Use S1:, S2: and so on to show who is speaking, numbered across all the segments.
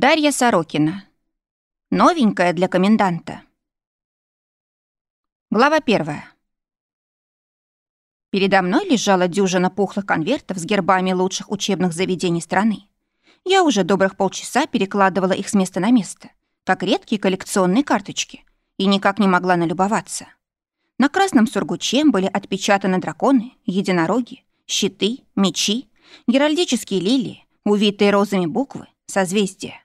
S1: Дарья Сорокина. Новенькая для коменданта. Глава первая. Передо мной лежала дюжина пухлых конвертов с гербами лучших учебных заведений страны. Я уже добрых полчаса перекладывала их с места на место, как редкие коллекционные карточки, и никак не могла налюбоваться. На красном сургуче были отпечатаны драконы, единороги, щиты, мечи, геральдические лилии, увитые розами буквы, созвездия.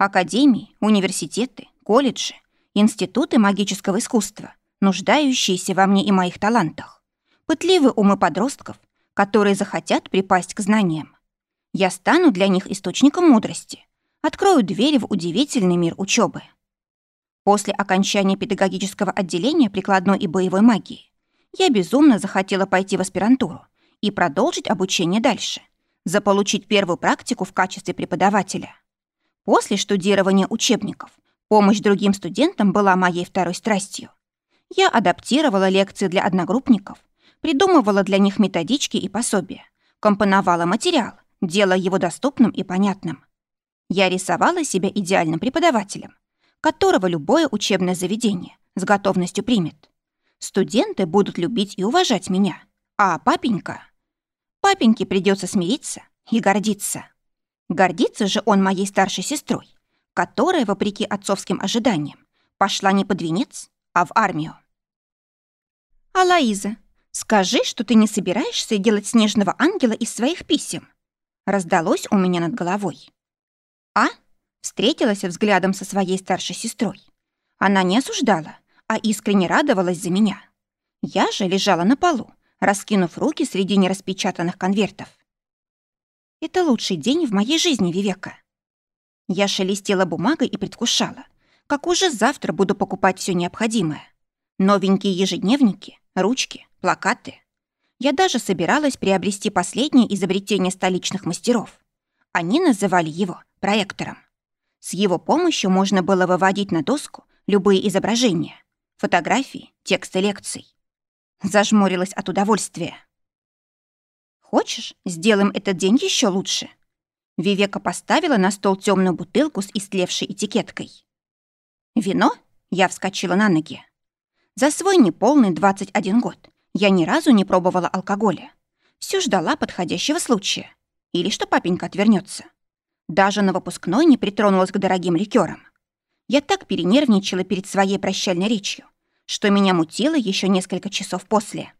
S1: Академии, университеты, колледжи, институты магического искусства, нуждающиеся во мне и моих талантах. Пытливые умы подростков, которые захотят припасть к знаниям. Я стану для них источником мудрости, открою двери в удивительный мир учебы. После окончания педагогического отделения прикладной и боевой магии я безумно захотела пойти в аспирантуру и продолжить обучение дальше, заполучить первую практику в качестве преподавателя. После штудирования учебников помощь другим студентам была моей второй страстью. Я адаптировала лекции для одногруппников, придумывала для них методички и пособия, компоновала материал, делая его доступным и понятным. Я рисовала себя идеальным преподавателем, которого любое учебное заведение с готовностью примет. Студенты будут любить и уважать меня, а папенька... Папеньке придется смириться и гордиться. Гордится же он моей старшей сестрой, которая, вопреки отцовским ожиданиям, пошла не под венец, а в армию. «Алаиза, скажи, что ты не собираешься делать снежного ангела из своих писем?» раздалось у меня над головой. «А?» встретилась взглядом со своей старшей сестрой. Она не осуждала, а искренне радовалась за меня. Я же лежала на полу, раскинув руки среди нераспечатанных конвертов. Это лучший день в моей жизни, Вивека. Я шелестела бумагой и предвкушала, как уже завтра буду покупать все необходимое. Новенькие ежедневники, ручки, плакаты. Я даже собиралась приобрести последнее изобретение столичных мастеров. Они называли его проектором. С его помощью можно было выводить на доску любые изображения, фотографии, тексты лекций. Зажмурилась от удовольствия. Хочешь, сделаем этот день еще лучше?» Вивека поставила на стол темную бутылку с истлевшей этикеткой. «Вино?» Я вскочила на ноги. За свой неполный 21 год я ни разу не пробовала алкоголя. Все ждала подходящего случая. Или что папенька отвернется. Даже на выпускной не притронулась к дорогим ликерам. Я так перенервничала перед своей прощальной речью, что меня мутило еще несколько часов после.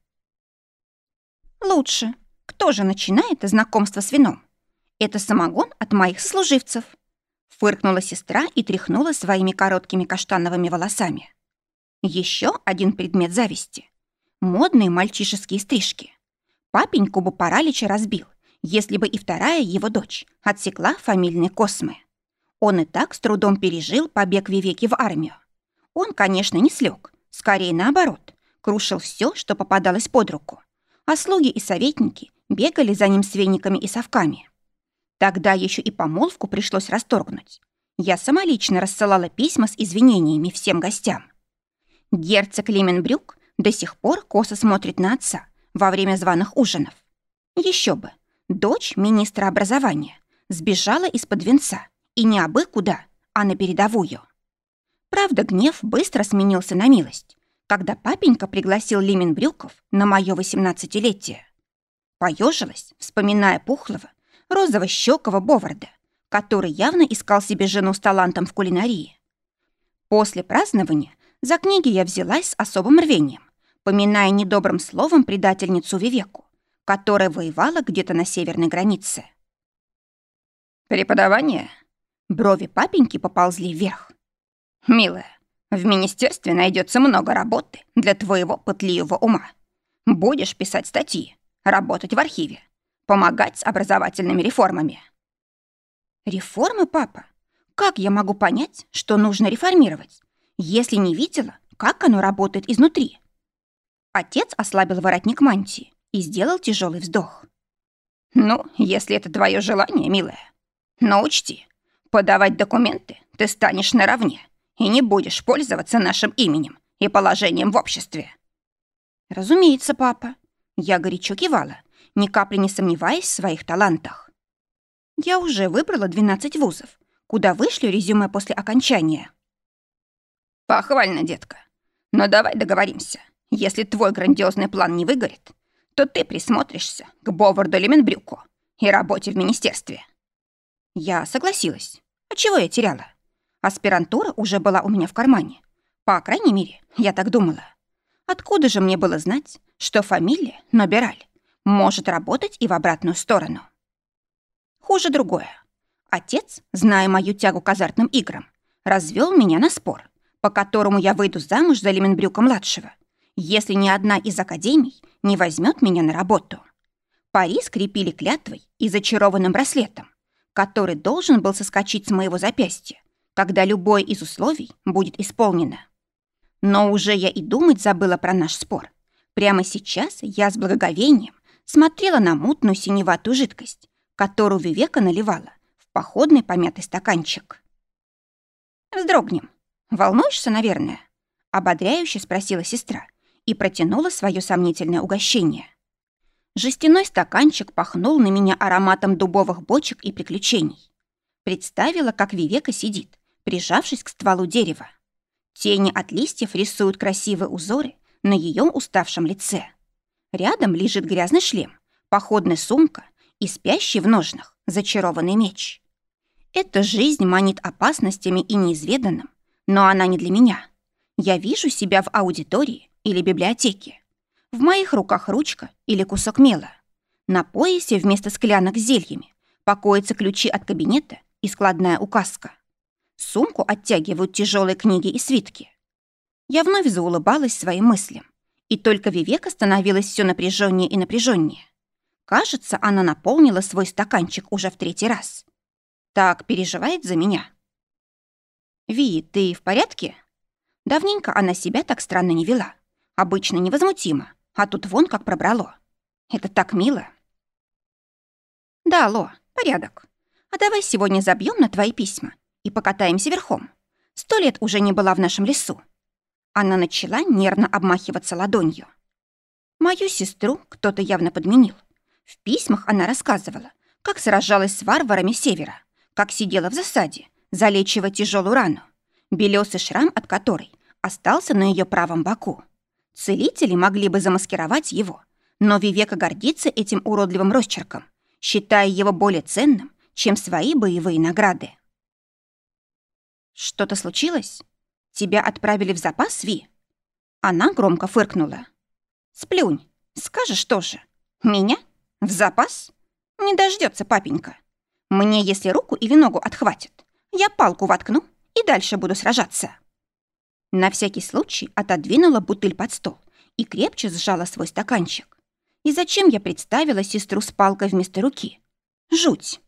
S1: «Лучше», кто же начинает знакомство с вином? Это самогон от моих служивцев. Фыркнула сестра и тряхнула своими короткими каштановыми волосами. Еще один предмет зависти. Модные мальчишеские стрижки. Папеньку бы паралича разбил, если бы и вторая его дочь отсекла фамильные космы. Он и так с трудом пережил побег Вивеки в армию. Он, конечно, не слег, скорее наоборот, крушил все, что попадалось под руку. А слуги и советники бегали за ним с вениками и совками. Тогда еще и помолвку пришлось расторгнуть. Я самолично рассылала письма с извинениями всем гостям. Герцог Лименбрюк до сих пор косо смотрит на отца во время званых ужинов. Еще бы, дочь министра образования сбежала из-под венца и не абы куда, а на передовую. Правда, гнев быстро сменился на милость, когда папенька пригласил Лименбрюков на мое восемнадцатилетие. Поежилась, вспоминая пухлого, розово-щекого Боварда, который явно искал себе жену с талантом в кулинарии. После празднования за книги я взялась с особым рвением, поминая недобрым словом предательницу Вивеку, которая воевала где-то на северной границе.
S2: «Преподавание?»
S1: Брови папеньки поползли вверх.
S2: «Милая, в министерстве найдется много работы для твоего пытливого ума. Будешь писать статьи, работать в архиве, помогать с образовательными реформами.
S1: Реформы, папа? Как я могу понять, что нужно реформировать, если не видела, как оно работает изнутри? Отец ослабил воротник мантии и сделал тяжелый вздох.
S2: Ну, если это твое желание, милая. Но учти, подавать документы ты станешь наравне и не будешь пользоваться нашим именем и положением в обществе.
S1: Разумеется, папа. Я горячо кивала, ни капли не сомневаясь в своих талантах. Я уже выбрала 12 вузов, куда вышлю резюме после окончания.
S2: Похвально, детка. Но давай договоримся. Если твой грандиозный план не выгорит, то ты присмотришься к Боварду Леменбрюку и работе в министерстве.
S1: Я согласилась. А чего я теряла? Аспирантура уже была у меня в кармане. По крайней мере, я так думала. Откуда же мне было знать, что фамилия Нобераль может работать и в обратную сторону? Хуже другое. Отец, зная мою тягу к азартным играм, развел меня на спор, по которому я выйду замуж за Леменбрюка-младшего, если ни одна из академий не возьмет меня на работу. Пари скрепили клятвой и зачарованным браслетом, который должен был соскочить с моего запястья, когда любое из условий будет исполнено. Но уже я и думать забыла про наш спор. Прямо сейчас я с благоговением смотрела на мутную синеватую жидкость, которую Вивека наливала в походный помятый стаканчик. «Вздрогнем. Волнуешься, наверное?» — ободряюще спросила сестра и протянула свое сомнительное угощение. Жестяной стаканчик пахнул на меня ароматом дубовых бочек и приключений. Представила, как Вивека сидит, прижавшись к стволу дерева. Тени от листьев рисуют красивые узоры на ее уставшем лице. Рядом лежит грязный шлем, походная сумка и спящий в ножнах зачарованный меч. Эта жизнь манит опасностями и неизведанным, но она не для меня. Я вижу себя в аудитории или библиотеке. В моих руках ручка или кусок мела. На поясе вместо склянок с зельями покоятся ключи от кабинета и складная указка. Сумку оттягивают тяжелые книги и свитки. Я вновь заулыбалась своим мыслям, и только Вивека становилась все напряженнее и напряженнее. Кажется, она наполнила свой стаканчик уже в третий раз. Так переживает за меня. «Ви, ты в порядке?» Давненько она себя так странно не вела. Обычно невозмутимо, а тут вон как пробрало. Это так мило. «Да, Ло, порядок. А давай сегодня забьем на твои письма и покатаемся верхом. Сто лет уже не была в нашем лесу». Она начала нервно обмахиваться ладонью. Мою сестру кто-то явно подменил. В письмах она рассказывала, как сражалась с варварами севера, как сидела в засаде, залечивая тяжелую рану, белесый шрам от которой остался на ее правом боку. Целители могли бы замаскировать его, но Вивека гордится этим уродливым росчерком, считая его более ценным, чем свои боевые награды. «Что-то случилось? Тебя отправили в запас, Ви?» Она громко фыркнула. «Сплюнь, скажешь тоже. Меня? В запас? Не дождется папенька. Мне, если руку или ногу отхватят, я палку воткну и дальше буду сражаться». На всякий случай отодвинула бутыль под стол и крепче сжала свой стаканчик. И зачем я представила сестру с палкой вместо руки? Жуть.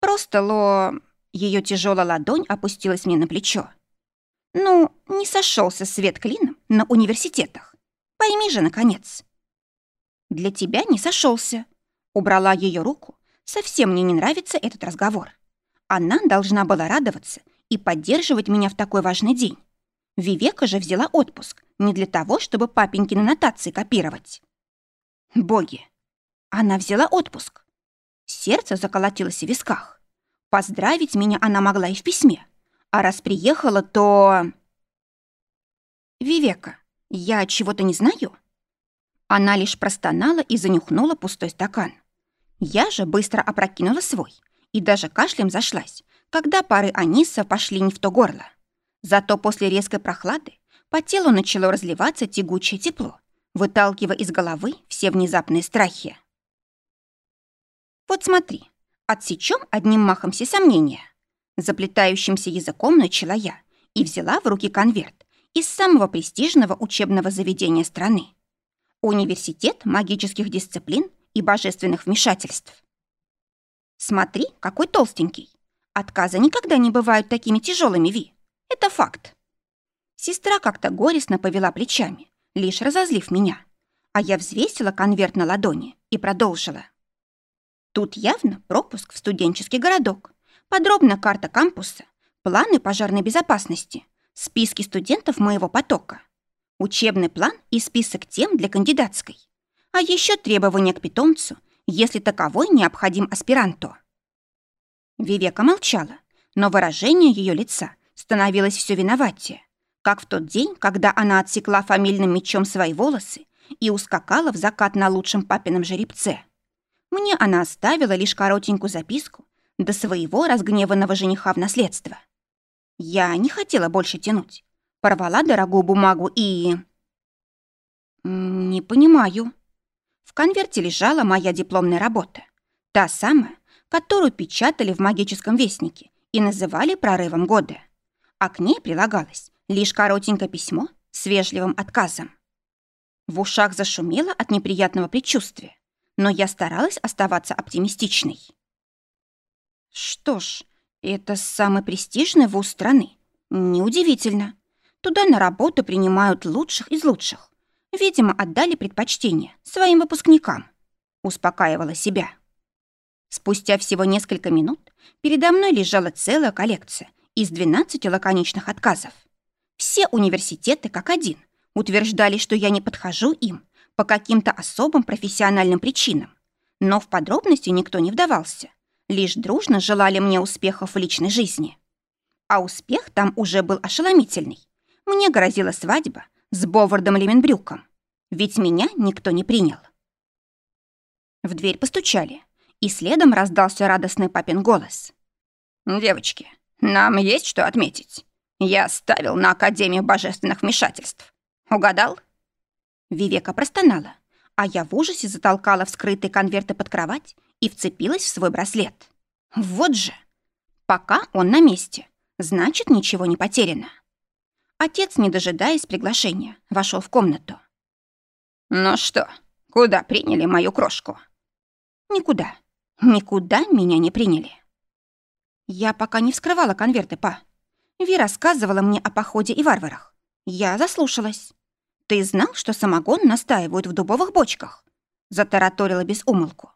S1: Просто Ло... Ее тяжелая ладонь опустилась мне на плечо. Ну, не сошелся свет клином на университетах. Пойми же, наконец. Для тебя не сошелся. Убрала ее руку. Совсем мне не нравится этот разговор. Она должна была радоваться и поддерживать меня в такой важный день. Вивека же взяла отпуск не для того, чтобы папенькины нотации копировать. Боги! Она взяла отпуск. Сердце заколотилось в висках. Поздравить меня она могла и в письме. А раз приехала, то... Вивека, я чего-то не знаю? Она лишь простонала и занюхнула пустой стакан. Я же быстро опрокинула свой и даже кашлем зашлась, когда пары аниса пошли не в то горло. Зато после резкой прохлады по телу начало разливаться тягучее тепло, выталкивая из головы все внезапные страхи. Вот смотри, Отсечем одним махом все сомнения. Заплетающимся языком начала я и взяла в руки конверт из самого престижного учебного заведения страны. Университет магических дисциплин и божественных вмешательств. Смотри, какой толстенький. Отказы никогда не бывают такими тяжелыми, Ви. Это факт. Сестра как-то горестно повела плечами, лишь разозлив меня. А я взвесила конверт на ладони и продолжила. Тут явно пропуск в студенческий городок, подробная карта кампуса, планы пожарной безопасности, списки студентов моего потока, учебный план и список тем для кандидатской, а еще требования к питомцу, если таковой необходим аспиранту. Вивека молчала, но выражение ее лица становилось все виноватее, как в тот день, когда она отсекла фамильным мечом свои волосы и ускакала в закат на лучшем папином жеребце. Мне она оставила лишь коротенькую записку до своего разгневанного жениха в наследство. Я не хотела больше тянуть. Порвала дорогую бумагу и... Не понимаю. В конверте лежала моя дипломная работа. Та самая, которую печатали в магическом вестнике и называли прорывом года. А к ней прилагалось лишь коротенькое письмо с вежливым отказом. В ушах зашумело от неприятного предчувствия, но я старалась оставаться оптимистичной. Что ж, это самый престижный вуз страны. Неудивительно. Туда на работу принимают лучших из лучших. Видимо, отдали предпочтение своим выпускникам. Успокаивала себя. Спустя всего несколько минут передо мной лежала целая коллекция из 12 лаконичных отказов. Все университеты, как один, утверждали, что я не подхожу им по каким-то особым профессиональным причинам. Но в подробности никто не вдавался. Лишь дружно желали мне успехов в личной жизни. А успех там уже был ошеломительный. Мне грозила свадьба с Бовардом Леменбрюком. Ведь меня никто не принял. В дверь постучали, и следом раздался радостный папин голос.
S2: «Девочки, нам есть что отметить. Я ставил на Академию божественных вмешательств. Угадал?»
S1: Вивека простонала, а я в ужасе затолкала вскрытые конверты под кровать и вцепилась в свой браслет. Вот же! Пока он на месте, значит, ничего не потеряно. Отец, не дожидаясь приглашения, вошел в комнату.
S2: «Ну что, куда приняли мою крошку?»
S1: «Никуда. Никуда меня не приняли». Я пока не вскрывала конверты, па. Ви рассказывала мне о походе и варварах. Я заслушалась. Ты знал, что самогон настаивают в дубовых бочках? Затараторила без умолку.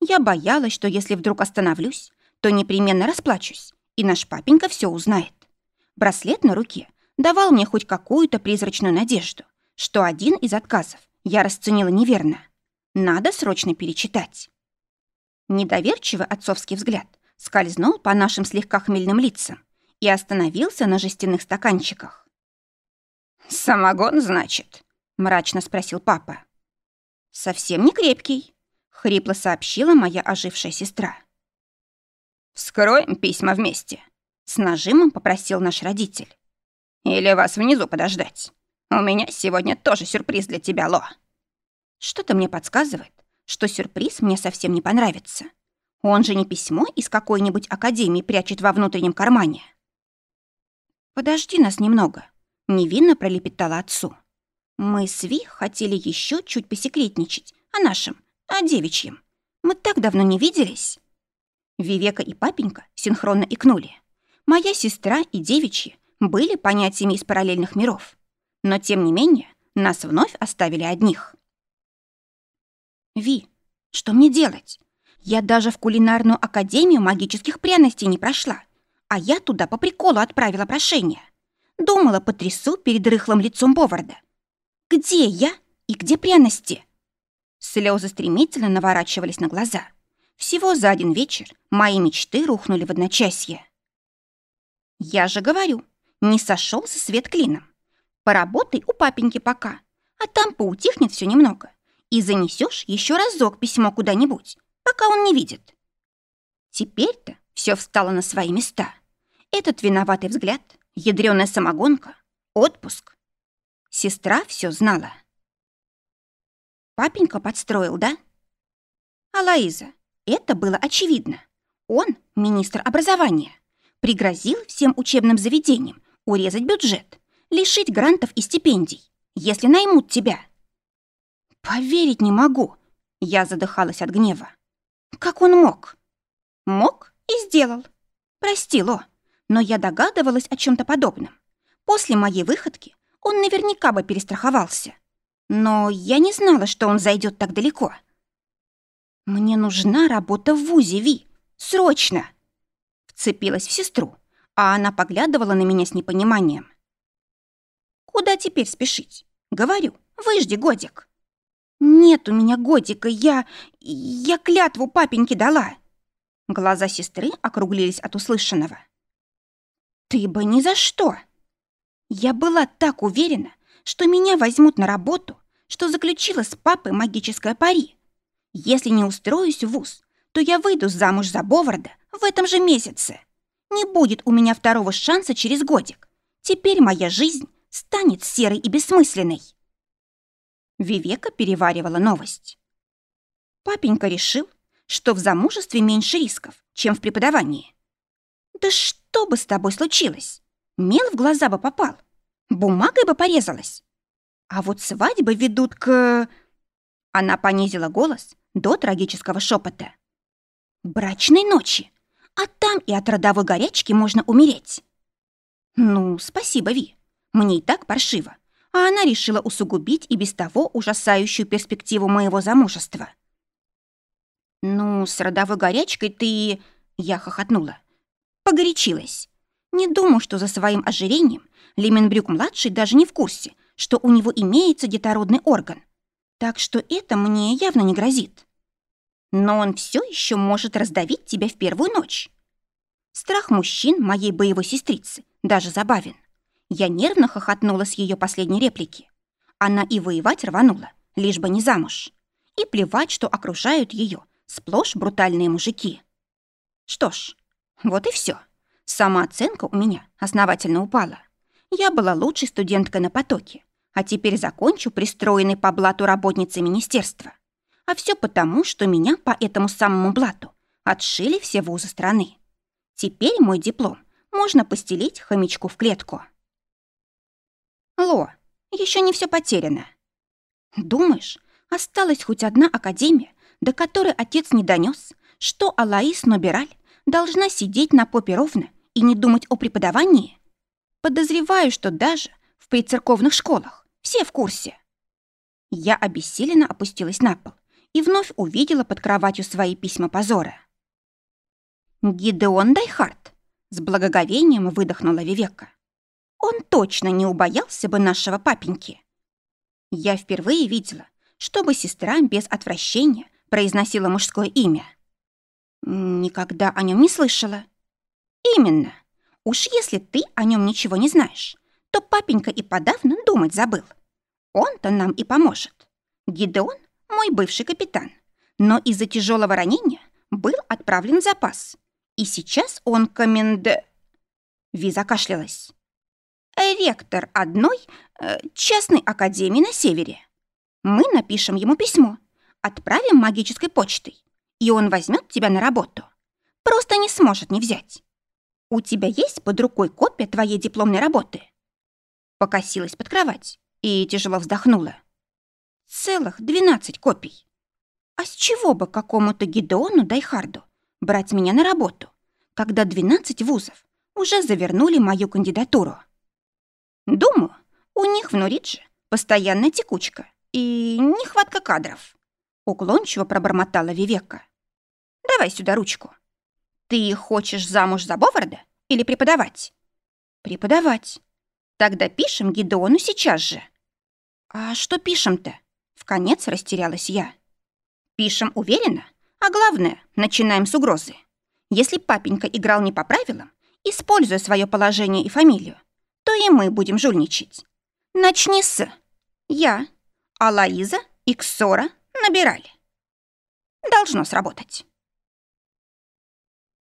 S1: Я боялась, что если вдруг остановлюсь, то непременно расплачусь, и наш папенька все узнает. Браслет на руке давал мне хоть какую-то призрачную надежду, что один из отказов я расценила неверно. Надо срочно перечитать. Недоверчивый отцовский взгляд скользнул по нашим слегка хмельным лицам и остановился на жестяных стаканчиках.
S2: «Самогон, значит?» — мрачно спросил папа.
S1: «Совсем не крепкий», хрипло сообщила моя ожившая сестра.
S2: «Вскроем письма вместе», — с нажимом попросил наш родитель. «Или вас внизу подождать? У меня сегодня тоже сюрприз для тебя, Ло».
S1: Что-то мне подсказывает, что сюрприз мне совсем не понравится. Он же не письмо из какой-нибудь академии прячет во внутреннем кармане. «Подожди нас немного», — невинно пролепетала отцу. «Мы с Ви хотели еще чуть посекретничать о нашем о девичьем. Мы так давно не виделись». Вивека и папенька синхронно икнули. Моя сестра и девичьи были понятиями из параллельных миров. Но, тем не менее, нас вновь оставили одних. «Ви, что мне делать? Я даже в кулинарную академию магических пряностей не прошла, а я туда по приколу отправила прошение. Думала, потрясу перед рыхлым лицом Боварда. Где я и где пряности?» Слезы стремительно наворачивались на глаза. Всего за один вечер мои мечты рухнули в одночасье. Я же говорю, не сошелся свет клином. Поработай у папеньки пока, а там поутихнет все немного. И занесешь еще разок письмо куда-нибудь, пока он не видит. Теперь-то все встало на свои места. Этот виноватый взгляд, ядреная самогонка, отпуск. Сестра все знала. Папенька подстроил, да? Алаиза, это было очевидно. Он, министр образования, пригрозил всем учебным заведениям урезать бюджет, лишить грантов и стипендий, если наймут тебя. Поверить не могу. Я задыхалась от гнева. Как он мог? Мог и сделал. Прости, Ло, но я догадывалась о чем то подобном. После моей выходки он наверняка бы перестраховался. Но я не знала, что он зайдет так далеко. «Мне нужна работа в ВУЗе, Ви! Срочно!» Вцепилась в сестру, а она поглядывала на меня с непониманием. «Куда теперь спешить? Говорю, выжди годик». «Нет у меня годика, я... я клятву папеньке дала». Глаза сестры округлились от услышанного. «Ты бы ни за что!» Я была так уверена, что меня возьмут на работу, что заключила с папой магическое пари. Если не устроюсь в ВУЗ, то я выйду замуж за Боварда в этом же месяце. Не будет у меня второго шанса через годик. Теперь моя жизнь станет серой и бессмысленной. Вивека переваривала новость. Папенька решил, что в замужестве меньше рисков, чем в преподавании. Да что бы с тобой случилось? Мел в глаза бы попал, бумагой бы порезалась. А вот свадьбы ведут к... Она понизила голос до трагического шепота. Брачной ночи. А там и от родовой горячки можно умереть. Ну, спасибо, Ви. Мне и так паршиво. А она решила усугубить и без того ужасающую перспективу моего замужества. Ну, с родовой горячкой ты... Я хохотнула. Погорячилась. Не думаю, что за своим ожирением Лименбрюк-младший даже не в курсе, что у него имеется детородный орган. Так что это мне явно не грозит. Но он все еще может раздавить тебя в первую ночь. Страх мужчин моей боевой сестрицы даже забавен. Я нервно хохотнула с ее последней реплики. Она и воевать рванула, лишь бы не замуж. И плевать, что окружают ее сплошь брутальные мужики. Что ж, вот и все. Самооценка у меня основательно упала. Я была лучшей студенткой на потоке, а теперь закончу пристроенной по блату работницей министерства. А все потому, что меня по этому самому блату отшили все вузы страны. Теперь мой диплом можно постелить хомячку в клетку. Ло, еще не все потеряно. Думаешь, осталась хоть одна академия, до которой отец не донес, что Алаис Нобираль должна сидеть на попе ровно и не думать о преподавании? Подозреваю, что даже в прицерковных школах все в курсе. Я обессиленно опустилась на пол и вновь увидела под кроватью свои письма позора. «Гидеон Дайхарт!» — с благоговением выдохнула Вивека. «Он точно не убоялся бы нашего папеньки!» Я впервые видела, чтобы сестра без отвращения произносила мужское имя. Никогда о нем не слышала. «Именно. Уж если ты о нем ничего не знаешь, то папенька и подавно думать забыл. Он-то нам и поможет. Гидеон — мой бывший капитан, но из-за тяжелого ранения был отправлен в запас. И сейчас он коменд... Ви закашлялась. Ректор одной э, частной академии на севере. Мы напишем ему письмо, отправим магической почтой, и он возьмет тебя на работу. Просто не сможет не взять. «У тебя есть под рукой копия твоей дипломной работы?» Покосилась под кровать и тяжело вздохнула. «Целых двенадцать копий. А с чего бы какому-то Гидеону Дайхарду брать меня на работу, когда двенадцать вузов уже завернули мою кандидатуру? Думаю, у них в Нуридже постоянная текучка и нехватка кадров», уклончиво пробормотала Вивека. «Давай сюда ручку». Ты хочешь замуж за Боварда или преподавать? Преподавать. Тогда пишем Гидеону сейчас же. А что пишем-то? В конец растерялась я. Пишем уверенно, а главное, начинаем с угрозы. Если папенька играл не по правилам, используя свое положение и фамилию, то и мы будем жульничать. Начни с «Я», а Лаиза и Ксора набирали. Должно сработать.